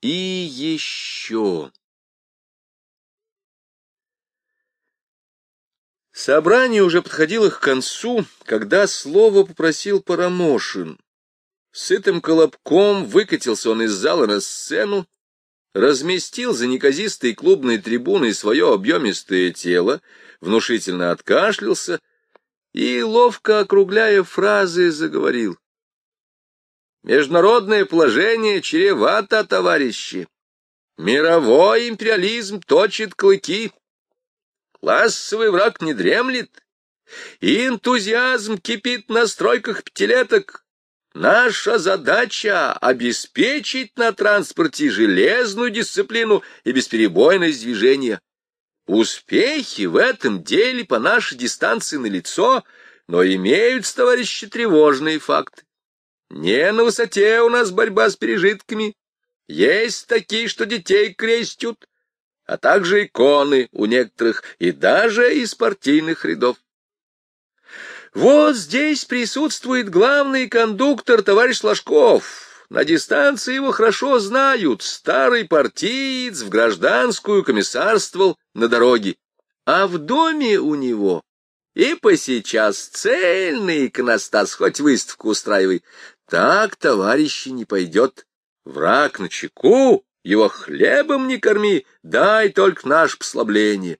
И еще. Собрание уже подходило к концу, когда слово попросил Парамошин. Сытым колобком выкатился он из зала на сцену, разместил за неказистой клубной трибуной свое объемистое тело, внушительно откашлялся и, ловко округляя фразы, заговорил. Международное положение чревато, товарищи. Мировой империализм точит клыки. Классовый враг не дремлет. И энтузиазм кипит на стройках пятилеток. Наша задача — обеспечить на транспорте железную дисциплину и бесперебойность движения. Успехи в этом деле по нашей дистанции налицо, но имеются, товарищи, тревожные факты. Не на высоте у нас борьба с пережитками. Есть такие, что детей крестят, а также иконы у некоторых и даже из партийных рядов. Вот здесь присутствует главный кондуктор товарищ Ложков. На дистанции его хорошо знают. Старый партиец в гражданскую комиссарствовал на дороге. А в доме у него и по сейчас цельный иконостас, хоть выставку устраивай. Так, товарищи, не пойдет. Враг на чеку, его хлебом не корми, дай только наше послабление.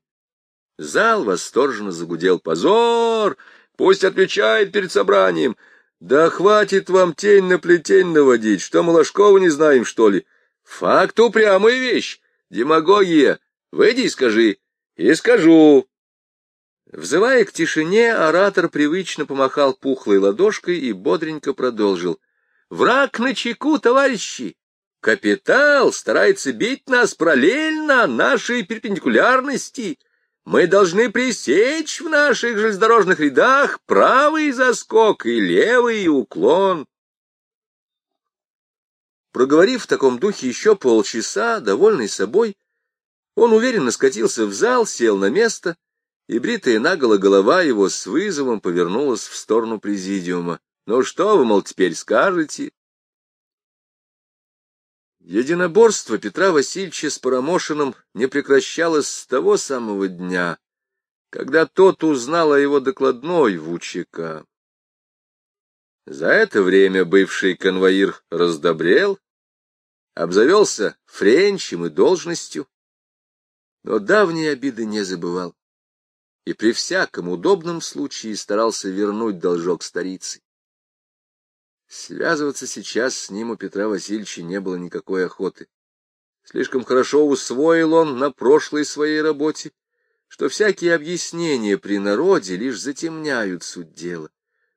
Зал восторженно загудел. Позор! Пусть отвечает перед собранием. Да хватит вам тень на плетень наводить, что мы Ложкова не знаем, что ли? Факт упрямая вещь, демагогия. Выйди и скажи. И скажу. Взывая к тишине, оратор привычно помахал пухлой ладошкой и бодренько продолжил. «Враг на чеку, товарищи! Капитал старается бить нас параллельно нашей перпендикулярности. Мы должны пресечь в наших железнодорожных рядах правый заскок и левый уклон». Проговорив в таком духе еще полчаса, довольный собой, он уверенно скатился в зал, сел на место — и бритая наголо голова его с вызовом повернулась в сторону президиума. «Ну что вы, мол, теперь скажете?» Единоборство Петра Васильевича с Парамошиным не прекращалось с того самого дня, когда тот узнал о его докладной в УЧК. За это время бывший конвоир раздобрел, обзавелся френчем и должностью, но давние обиды не забывал и при всяком удобном случае старался вернуть должок старицы. Связываться сейчас с ним у Петра Васильевича не было никакой охоты. Слишком хорошо усвоил он на прошлой своей работе, что всякие объяснения при народе лишь затемняют суть дела,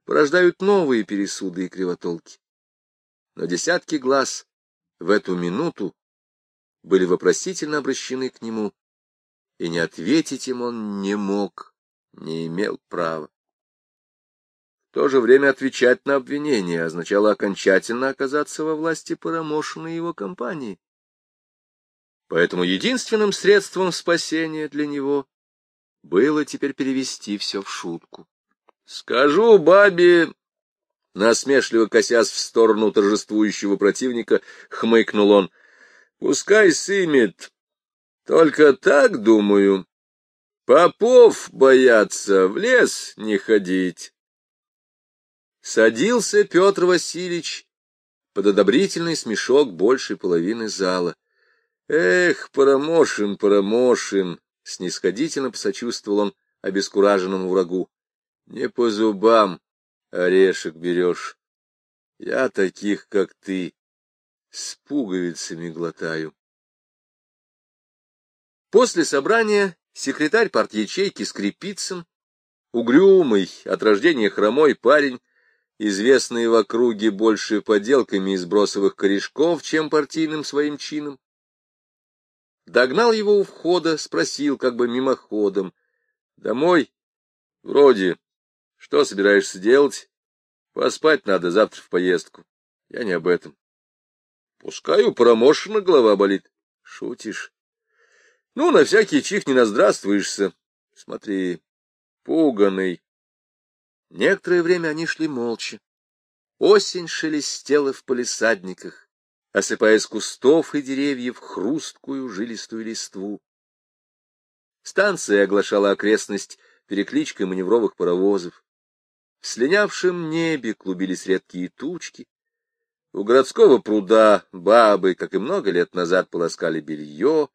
порождают новые пересуды и кривотолки. Но десятки глаз в эту минуту были вопросительно обращены к нему, и не ответить им он не мог, не имел права. В то же время отвечать на обвинение означало окончательно оказаться во власти Парамошина и его компании. Поэтому единственным средством спасения для него было теперь перевести все в шутку. «Скажу бабе...» Насмешливо косясь в сторону торжествующего противника, хмыкнул он. «Пускай сымет, только так, думаю, попов боятся в лес не ходить. Садился Петр Васильевич под одобрительный смешок большей половины зала. Эх, Парамошин, Парамошин! Снисходительно посочувствовал он обескураженному врагу. Не по зубам орешек берешь. Я таких, как ты, с пуговицами глотаю. После собрания секретарь партячейки Скрипицын, угрюмый, от рождения хромой парень, известный в округе больше поделками из бросовых корешков, чем партийным своим чином, догнал его у входа, спросил как бы мимоходом. — Домой? — Вроде. — Что собираешься делать? — Поспать надо завтра в поездку. Я не об этом. — Пускай у промошена голова болит. — Шутишь? Ну, на всякий чих не наздравствуешься. Смотри, пуганый. Некоторое время они шли молча. Осень шелестела в палисадниках, осыпая с кустов и деревьев хрусткую жилистую листву. Станция оглашала окрестность перекличкой маневровых паровозов. В слинявшем небе клубились редкие тучки. У городского пруда бабы, как и много лет назад, полоскали белье.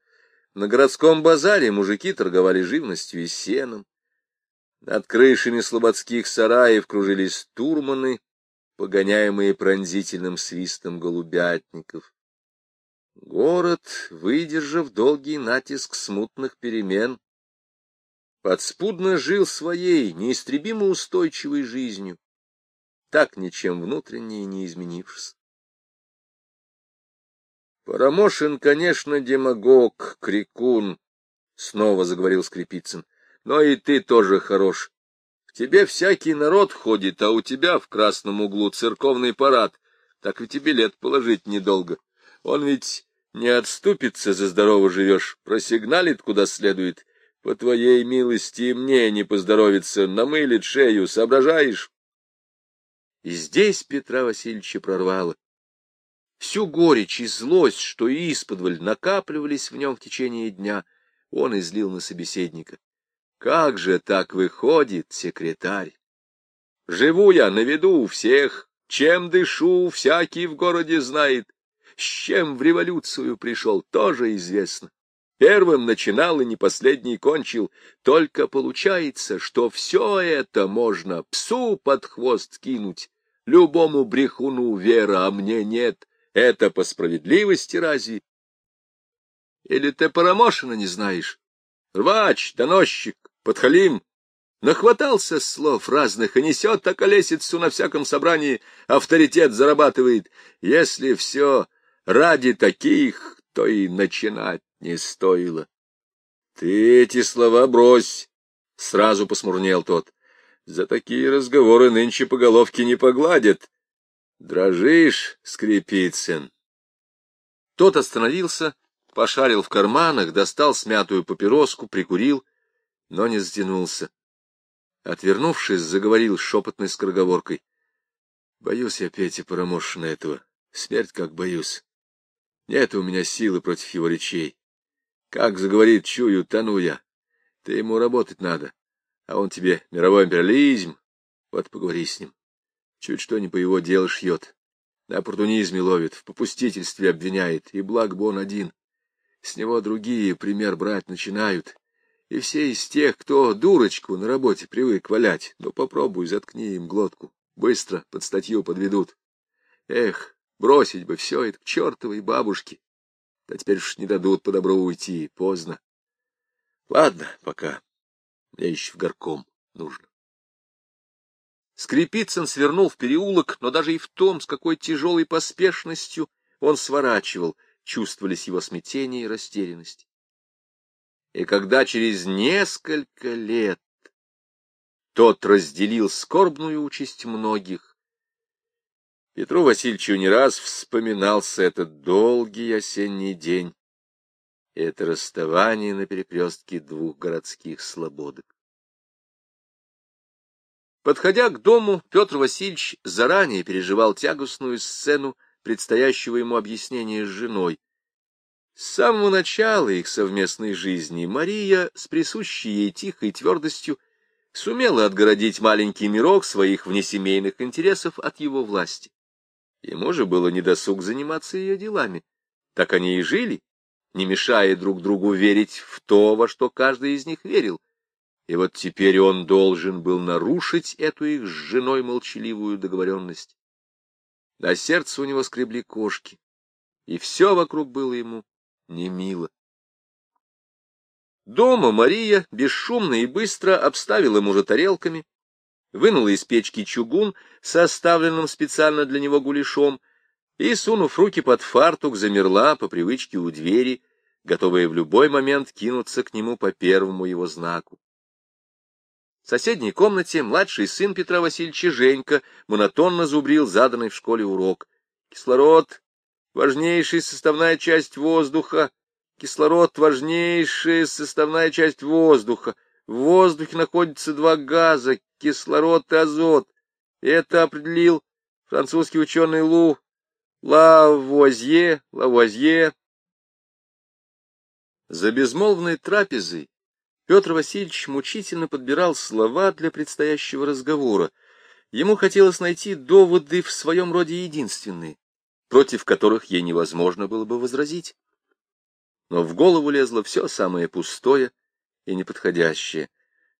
На городском базаре мужики торговали живностью и сеном. Над крышами слободских сараев кружились турманы, погоняемые пронзительным свистом голубятников. Город, выдержав долгий натиск смутных перемен, подспудно жил своей неистребимо устойчивой жизнью, так ничем внутренне не изменившись. Парамошин, конечно, демагог, крикун, — снова заговорил Скрипицын, — но и ты тоже хорош тебе всякий народ ходит, а у тебя в красном углу церковный парад. Так ведь и билет положить недолго. Он ведь не отступится, за здорово живешь, просигналит куда следует. По твоей милости мне не поздоровится, намылит шею, соображаешь? И здесь Петра Васильевича прорвало. Всю горечь и злость, что исподволь накапливались в нем в течение дня, он излил на собеседника. Как же так выходит, секретарь? Живу я на виду у всех, чем дышу, всякий в городе знает. С чем в революцию пришел, тоже известно. Первым начинал и не последний кончил. Только получается, что все это можно псу под хвост кинуть. Любому брехуну вера, а мне нет. Это по справедливости разве? Или ты Парамошина не знаешь? Рвач, доносчик, подхалим, нахватался слов разных и несет околесицу на всяком собрании, авторитет зарабатывает. Если все ради таких, то и начинать не стоило. — Ты эти слова брось! — сразу посмурнел тот. — За такие разговоры нынче по головке не погладят. Дрожишь, Скрипицын? Тот остановился, пошарил в карманах, достал смятую папироску, прикурил — но не затянулся. Отвернувшись, заговорил шепотной скороговоркой. — Боюсь я, Петя Парамошина этого. Смерть как боюсь. Нет у меня силы против его речей. Как заговорит, чую, тону я. Ты ему работать надо, а он тебе мировой империализм. Вот поговори с ним. Чуть что не по его делу шьет. На оппортунизме ловит, в попустительстве обвиняет, и благ бы он один. С него другие пример брать начинают и все из тех, кто дурочку на работе привык валять, ну попробуй, заткни им глотку, быстро под статью подведут. Эх, бросить бы все это к чертовой бабушке. Да теперь уж не дадут по добру уйти, поздно. Ладно, пока. Мне еще в горком нужно. Скрипицын свернул в переулок, но даже и в том, с какой тяжелой поспешностью он сворачивал, чувствовались его смятение и растерянность и когда через несколько лет тот разделил скорбную участь многих, Петру Васильевичу не раз вспоминался этот долгий осенний день это расставание на перекрестке двух городских слободок. Подходя к дому, Петр Васильевич заранее переживал тягостную сцену предстоящего ему объяснения с женой, с самого начала их совместной жизни Мария с присущей ей тихой твердостью сумела отгородить маленький мирок своих внесемейных интересов от его власти. Ему же было недосуг заниматься ее делами. Так они и жили, не мешая друг другу верить в то, во что каждый из них верил. И вот теперь он должен был нарушить эту их с женой молчаливую договоренность. На сердце у него скребли кошки, и все вокруг было ему не мило. Дома Мария бесшумно и быстро обставила мужа тарелками, вынула из печки чугун с оставленным специально для него гуляшом и, сунув руки под фартук, замерла по привычке у двери, готовая в любой момент кинуться к нему по первому его знаку. В соседней комнате младший сын Петра Васильевича Женька монотонно зубрил заданный в школе урок. Кислород важнейшая составная часть воздуха, кислород — важнейшая составная часть воздуха. В воздухе находятся два газа — кислород и азот. Это определил французский ученый Лу Лавуазье, Лавуазье. За безмолвной трапезой Петр Васильевич мучительно подбирал слова для предстоящего разговора. Ему хотелось найти доводы в своем роде единственные, против которых ей невозможно было бы возразить. Но в голову лезло все самое пустое и неподходящее.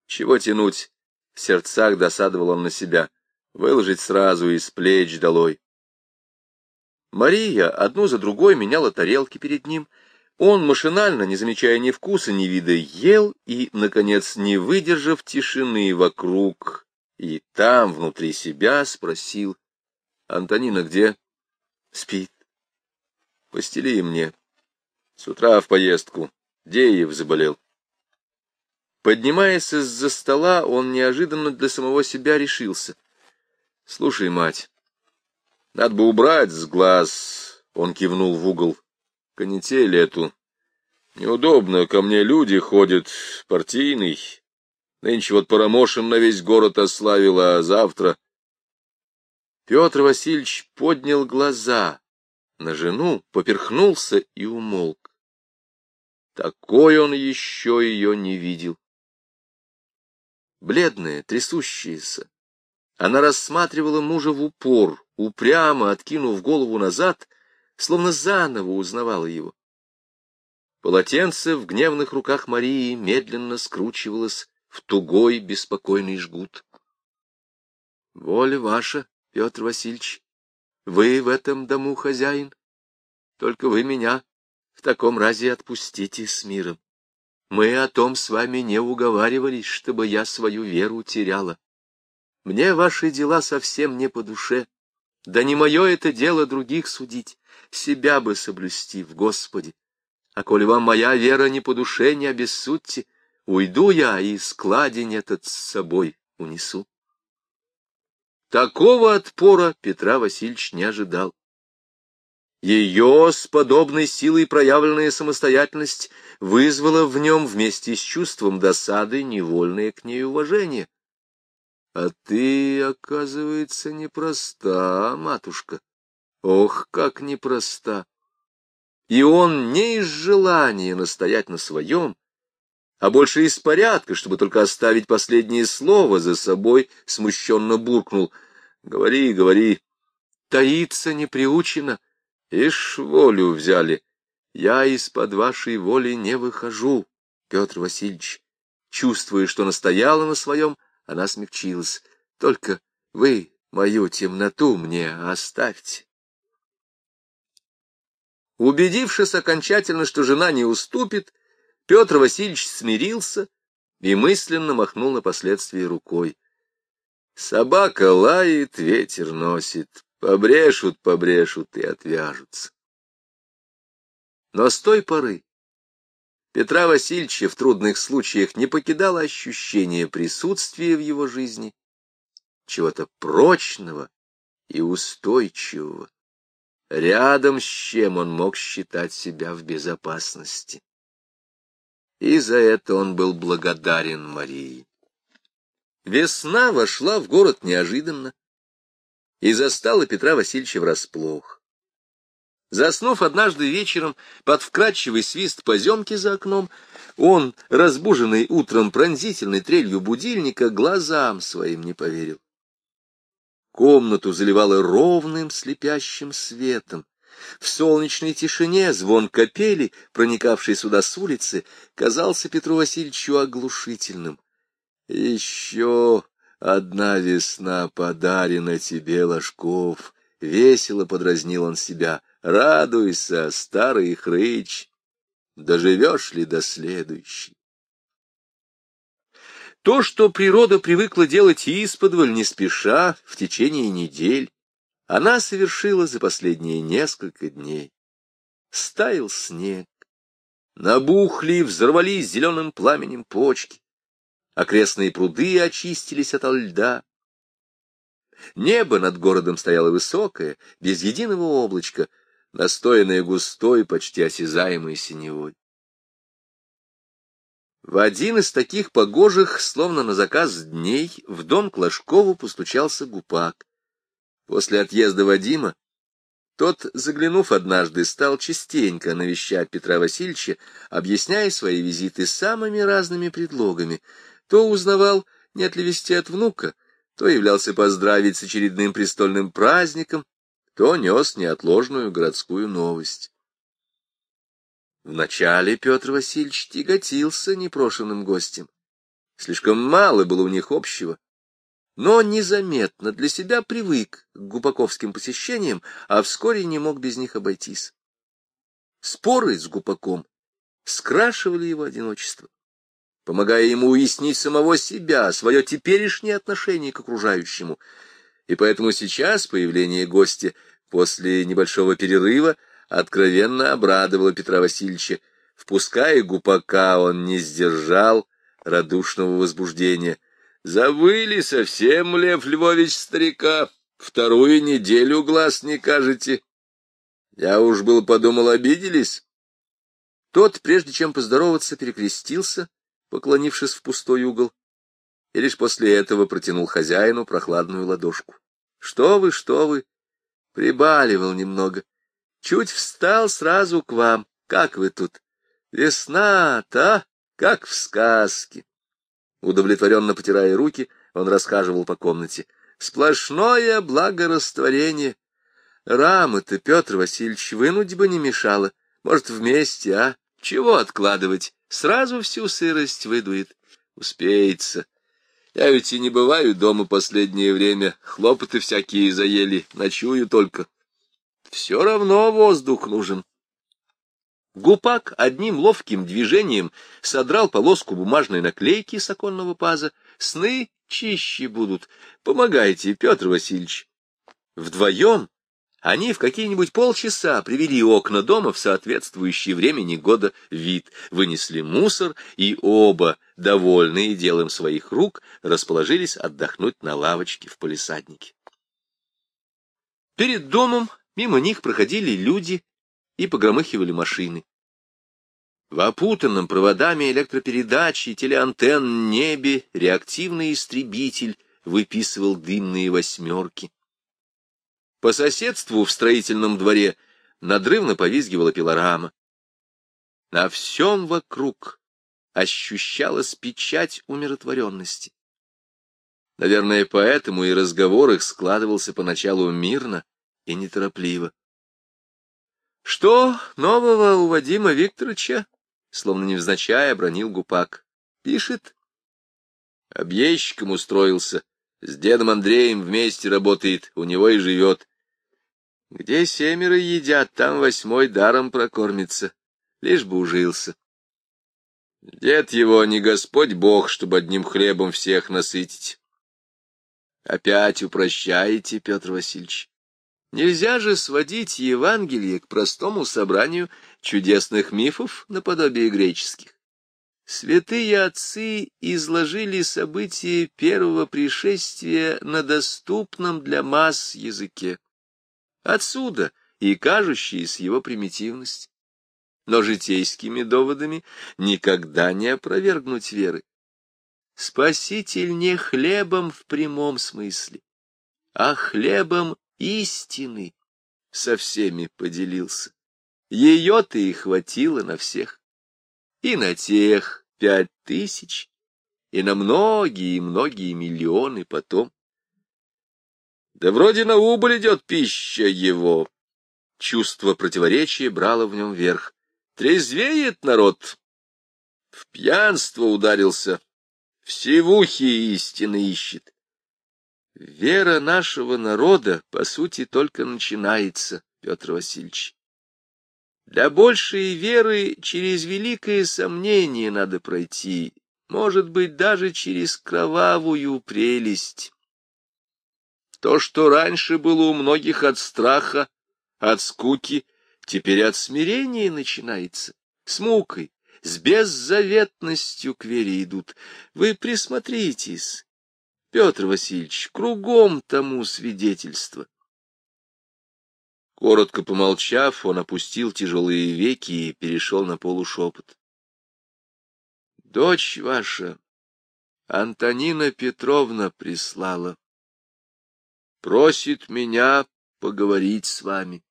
Чего тянуть? В сердцах досадовал он на себя. Выложить сразу из плеч долой. Мария одну за другой меняла тарелки перед ним. Он, машинально, не замечая ни вкуса, ни вида, ел и, наконец, не выдержав тишины вокруг, и там, внутри себя, спросил, «Антонина где?» «Спит». «Постели мне. С утра в поездку. Деев заболел». Поднимаясь из-за стола, он неожиданно для самого себя решился. «Слушай, мать, надо бы убрать с глаз, — он кивнул в угол, — канитель эту. Неудобно, ко мне люди ходят, партийный. Нынче вот Парамошин на весь город ославил, а завтра... Петр Васильевич поднял глаза на жену, поперхнулся и умолк. Такой он еще ее не видел. Бледная, трясущаяся, она рассматривала мужа в упор, упрямо откинув голову назад, словно заново узнавала его. Полотенце в гневных руках Марии медленно скручивалось в тугой беспокойный жгут. — Воля ваша, Петр Васильевич, вы в этом дому хозяин. Только вы меня в таком разе отпустите с миром. Мы о том с вами не уговаривались, чтобы я свою веру теряла. Мне ваши дела совсем не по душе. Да не мое это дело других судить, себя бы соблюсти в Господе. А коли вам моя вера не по душе, не обессудьте, уйду я и складень этот с собой унесу. Такого отпора Петра Васильевич не ожидал. Ее с подобной силой проявленная самостоятельность вызвала в нем вместе с чувством досады невольное к ней уважение. А ты, оказывается, непроста, матушка. Ох, как непроста! И он не из желания настоять на своем, а больше из порядка, чтобы только оставить последнее слово за собой, смущенно буркнул. Говори, говори. Таиться не приучено. Ишь, волю взяли. Я из-под вашей воли не выхожу, Петр Васильевич. Чувствуя, что настояла на своем, она смягчилась. Только вы мою темноту мне оставьте. Убедившись окончательно, что жена не уступит, Петр Васильевич смирился и мысленно махнул на последствия рукой. Собака лает, ветер носит, побрешут, побрешут и отвяжутся. Но с той поры Петра Васильевича в трудных случаях не покидало ощущение присутствия в его жизни чего-то прочного и устойчивого, рядом с чем он мог считать себя в безопасности. И за это он был благодарен Марии. Весна вошла в город неожиданно и застала Петра Васильевича врасплох. Заснув однажды вечером под вкрадчивый свист поземки за окном, он, разбуженный утром пронзительной трелью будильника, глазам своим не поверил. Комнату заливало ровным слепящим светом. В солнечной тишине звон капели, проникавший сюда с улицы, казался Петру Васильевичу оглушительным. Еще одна весна подарена тебе, Ложков, — весело подразнил он себя. Радуйся, старый хрыч, доживешь ли до следующей? То, что природа привыкла делать исподволь, не спеша, в течение недель, она совершила за последние несколько дней. Стаял снег, набухли и взорвались зеленым пламенем почки, окрестные пруды очистились ото льда. Небо над городом стояло высокое, без единого облачка, настоянная густой, почти осязаемой синевой. В один из таких погожих, словно на заказ дней, в дом к Ложкову постучался гупак. После отъезда Вадима Тот, заглянув однажды, стал частенько навещать Петра Васильевича, объясняя свои визиты самыми разными предлогами. То узнавал, нет ли вести от внука, то являлся поздравить с очередным престольным праздником, то нес неотложную городскую новость. Вначале Петр Васильевич тяготился непрошенным гостем. Слишком мало было у них общего но незаметно для себя привык к гупаковским посещениям, а вскоре не мог без них обойтись. Споры с гупаком скрашивали его одиночество, помогая ему уяснить самого себя, свое теперешнее отношение к окружающему. И поэтому сейчас появление гостя после небольшого перерыва откровенно обрадовало Петра Васильевича. Впуская гупака, он не сдержал радушного возбуждения — Забыли совсем, Лев Львович, старика. Вторую неделю глаз не кажете. Я уж был подумал, обиделись. Тот, прежде чем поздороваться, перекрестился, поклонившись в пустой угол, и лишь после этого протянул хозяину прохладную ладошку. — Что вы, что вы! Прибаливал немного. Чуть встал сразу к вам. Как вы тут? Весна-то, как в сказке. Удовлетворенно потирая руки, он расхаживал по комнате. Сплошное благорастворение. Рамы-то, Петр Васильевич, вынуть бы не мешало. Может, вместе, а? Чего откладывать? Сразу всю сырость выдует. Успеется. Я ведь и не бываю дома последнее время. Хлопоты всякие заели, ночую только. Все равно воздух нужен. Гупак одним ловким движением содрал полоску бумажной наклейки с оконного паза. Сны чище будут. Помогайте, Петр Васильевич. Вдвоем они в какие-нибудь полчаса привели окна дома в соответствующий времени года вид, вынесли мусор, и оба, довольные делом своих рук, расположились отдохнуть на лавочке в полисаднике. Перед домом мимо них проходили люди и погромыхивали машины. В опутанном проводами электропередач и телеантенн небе реактивный истребитель выписывал дымные восьмерки. По соседству в строительном дворе надрывно повизгивала пилорама. На всем вокруг ощущалась печать умиротворенности. Наверное, поэтому и разговор их складывался поначалу мирно и неторопливо. — Что нового у Вадима Викторовича? — словно невзначай обронил Гупак. — Пишет. Объездчиком устроился. С дедом Андреем вместе работает, у него и живет. Где семеро едят, там восьмой даром прокормится. Лишь бы ужился. Дед его не Господь Бог, чтобы одним хлебом всех насытить. Опять упрощаете, Петр Васильевич. Нельзя же сводить Евангелие к простому собранию чудесных мифов наподобие греческих. Святые отцы изложили события первого пришествия на доступном для масс языке. Отсюда и кажущаяся его примитивность. Но житейскими доводами никогда не опровергнуть веры. Спаситель не хлебом в прямом смысле, а хлебом истины со всеми поделился. Ее-то и хватило на всех. И на тех пять тысяч, и на многие и многие миллионы потом. Да вроде на убыль идет пища его. Чувство противоречия брало в нем верх. Трезвеет народ. В пьянство ударился. Всевухи истины ищет. Вера нашего народа, по сути, только начинается, Петр Васильевич. Для большей веры через великое сомнение надо пройти, может быть, даже через кровавую прелесть. То, что раньше было у многих от страха, от скуки, теперь от смирения начинается, с мукой, с беззаветностью к вере идут. Вы присмотритесь, Петр Васильевич, кругом тому свидетельство. Коротко помолчав, он опустил тяжелые веки и перешел на полушепот. — Дочь ваша, Антонина Петровна, прислала. Просит меня поговорить с вами.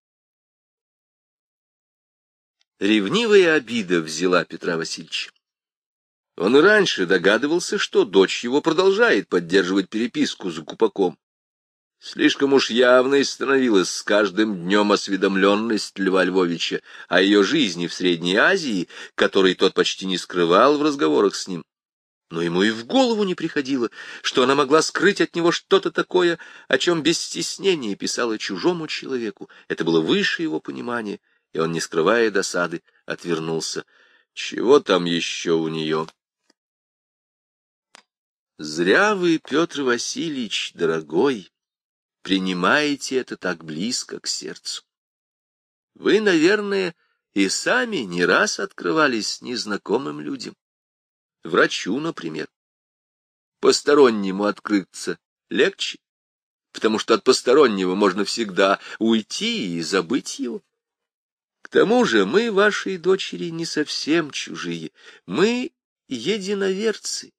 ревнивая обида взяла Петра Васильевича. Он и раньше догадывался, что дочь его продолжает поддерживать переписку с Гупаком. Слишком уж явной становилась с каждым днем осведомленность Льва Львовича о ее жизни в Средней Азии, которой тот почти не скрывал в разговорах с ним. Но ему и в голову не приходило, что она могла скрыть от него что-то такое, о чем без стеснения писала чужому человеку. Это было выше его понимания, и он, не скрывая досады, отвернулся. Чего там еще у нее? Зря вы, Петр Васильевич, дорогой, принимаете это так близко к сердцу. Вы, наверное, и сами не раз открывались незнакомым людям. Врачу, например. Постороннему открыться легче, потому что от постороннего можно всегда уйти и забыть его. К тому же мы, вашей дочери, не совсем чужие. Мы единоверцы.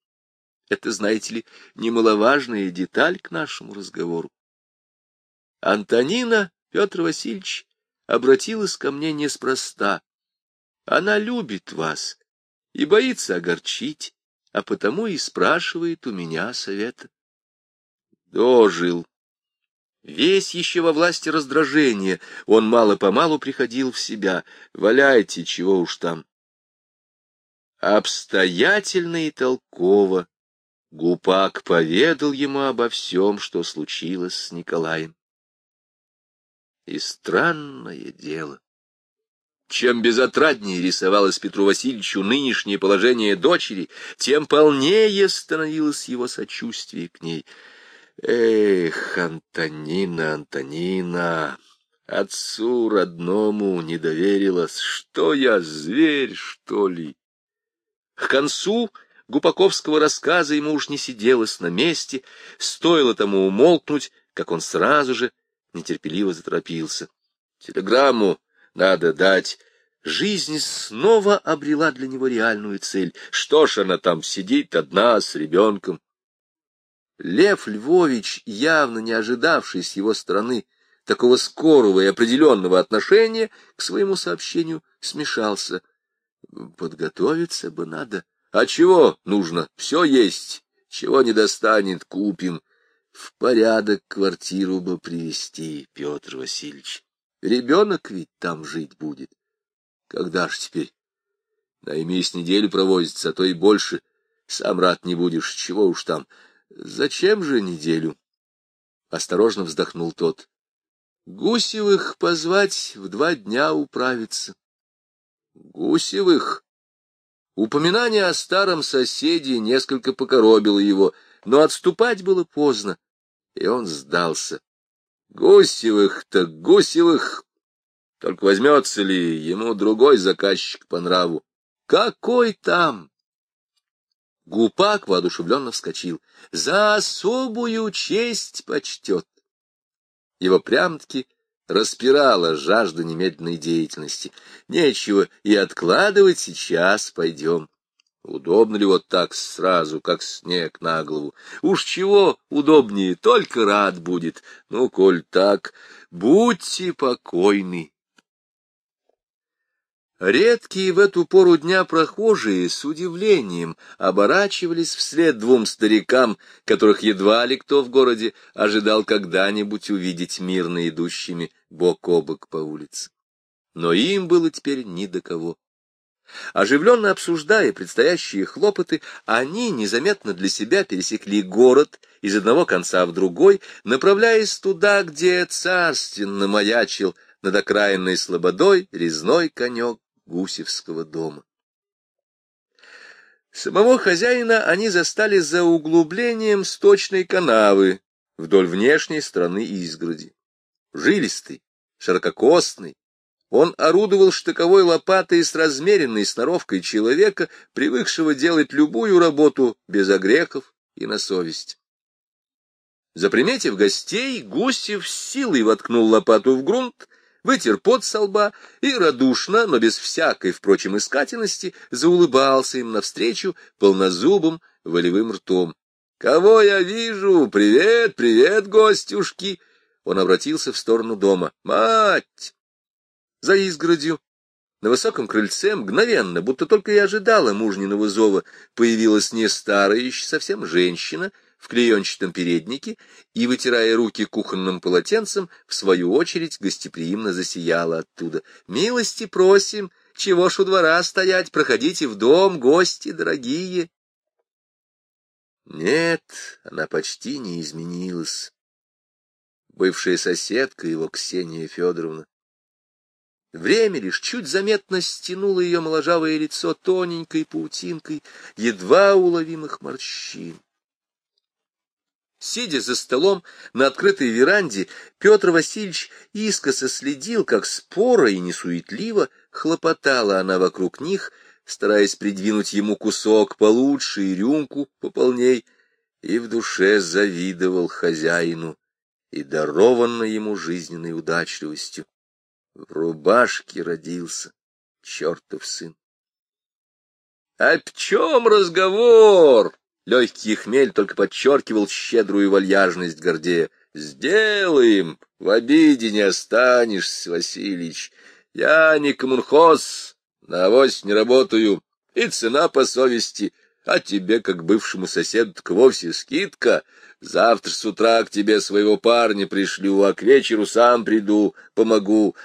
Это, знаете ли, немаловажная деталь к нашему разговору. Антонина, Петр Васильевич, обратилась ко мне неспроста. Она любит вас и боится огорчить, а потому и спрашивает у меня совета. Дожил. Весь еще во власти раздражения, он мало-помалу приходил в себя. Валяйте, чего уж там. Обстоятельно и толково Гупак поведал ему обо всем, что случилось с Николаем. И странное дело. Чем безотраднее рисовалось Петру Васильевичу нынешнее положение дочери, тем полнее становилось его сочувствие к ней. Эх, Антонина, Антонина, отцу родному не доверилась, что я, зверь, что ли? К концу Гупаковского рассказа ему уж не сиделось на месте, стоило тому умолкнуть, как он сразу же нетерпеливо заторопился. Телеграмму надо дать. Жизнь снова обрела для него реальную цель. Что ж она там сидит одна с ребенком? Лев Львович, явно не ожидавший с его стороны такого скорого и определенного отношения к своему сообщению, смешался. Подготовиться бы надо. А чего нужно? Все есть. Чего не достанет, купим. В порядок квартиру бы привести, Петр Васильевич. Ребенок ведь там жить будет. Когда ж теперь? Наймись неделю провозится, а то и больше. Сам рад не будешь, чего уж там. Зачем же неделю? Осторожно вздохнул тот. Гусевых позвать в два дня управиться. Гусевых? Упоминание о старом соседе несколько покоробило его, но отступать было поздно и он сдался. Гусевых-то Гусевых! Только возьмется ли ему другой заказчик по нраву? Какой там? Гупак воодушевленно вскочил. За особую честь почтет. Его прям-таки распирала жажда немедленной деятельности. Нечего и откладывать сейчас, пойдем. Удобно ли вот так сразу, как снег на голову? Уж чего удобнее, только рад будет. Ну, коль так, будьте покойны. Редкие в эту пору дня прохожие с удивлением оборачивались вслед двум старикам, которых едва ли кто в городе ожидал когда-нибудь увидеть мирно идущими бок о бок по улице. Но им было теперь ни до кого. Оживленно обсуждая предстоящие хлопоты, они незаметно для себя пересекли город из одного конца в другой, направляясь туда, где царственно маячил над окраинной слободой резной конек Гусевского дома. Самого хозяина они застали за углублением сточной канавы вдоль внешней стороны изгороди. Жилистый, ширококостный, он орудовал штыковой лопатой с размеренной сноровкой человека, привыкшего делать любую работу без огрехов и на совесть. Заприметив гостей, Гусев силой воткнул лопату в грунт, вытер пот со лба и радушно, но без всякой, впрочем, искательности, заулыбался им навстречу полнозубым волевым ртом. — Кого я вижу? Привет, привет, гостюшки! Он обратился в сторону дома. — Мать! За изгородью, на высоком крыльце мгновенно, будто только и ожидала мужниного зова, появилась не старая еще совсем женщина в клеенчатом переднике и, вытирая руки кухонным полотенцем, в свою очередь гостеприимно засияла оттуда. «Милости просим! Чего ж у двора стоять? Проходите в дом, гости дорогие!» Нет, она почти не изменилась. Бывшая соседка его, Ксения Федоровна. Время лишь чуть заметно стянуло ее моложавое лицо тоненькой паутинкой едва уловимых морщин. Сидя за столом на открытой веранде, Петр Васильевич искоса следил, как споро и несуетливо хлопотала она вокруг них, стараясь придвинуть ему кусок получше и рюмку пополней, и в душе завидовал хозяину и дарованной ему жизненной удачливостью. В рубашке родился чертов сын. — О чем разговор? Легкий хмель только подчеркивал щедрую вальяжность Гордея. — Сделаем, в обиде не останешься, Васильич. Я не коммунхоз, на авось не работаю, и цена по совести, а тебе, как бывшему соседу, так вовсе скидка. Завтра с утра к тебе своего парня пришлю, а к вечеру сам приду, помогу.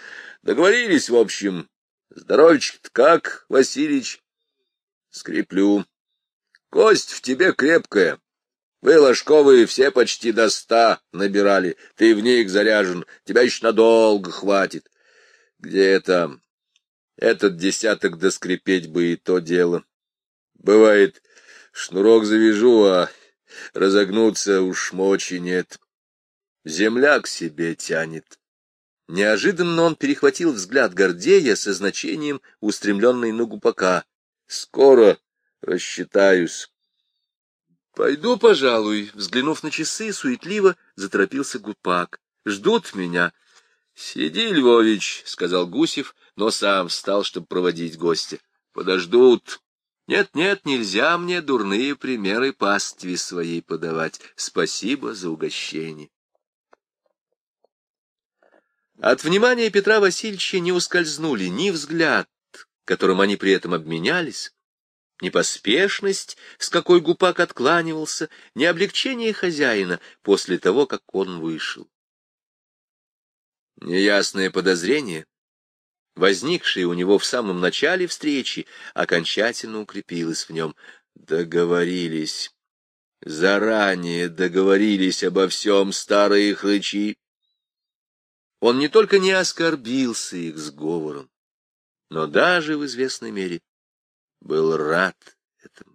Договорились, в общем. Здоровичек-то как, Васильич? Скреплю. Кость в тебе крепкая. Вы, ложковые, все почти до ста набирали. Ты в них заряжен. Тебя еще надолго хватит. Где там? Этот десяток доскрепеть бы и то дело. Бывает, шнурок завяжу, а разогнуться уж мочи нет. Земля к себе тянет. Неожиданно он перехватил взгляд Гордея со значением, устремленный на гупака. «Скоро рассчитаюсь». «Пойду, пожалуй», — взглянув на часы, суетливо заторопился гупак. «Ждут меня». «Сиди, Львович», — сказал Гусев, но сам встал, чтобы проводить гостя. «Подождут». «Нет-нет, нельзя мне дурные примеры пастве своей подавать. Спасибо за угощение». От внимания Петра Васильевича не ускользнули ни взгляд, которым они при этом обменялись, ни поспешность, с какой Гупак откланивался, ни облегчение хозяина после того, как он вышел. Неясное подозрение, возникшее у него в самом начале встречи, окончательно укрепилось в нем. Договорились. Заранее договорились обо всем старые хрычи. Он не только не оскорбился их сговором, но даже в известной мере был рад этому.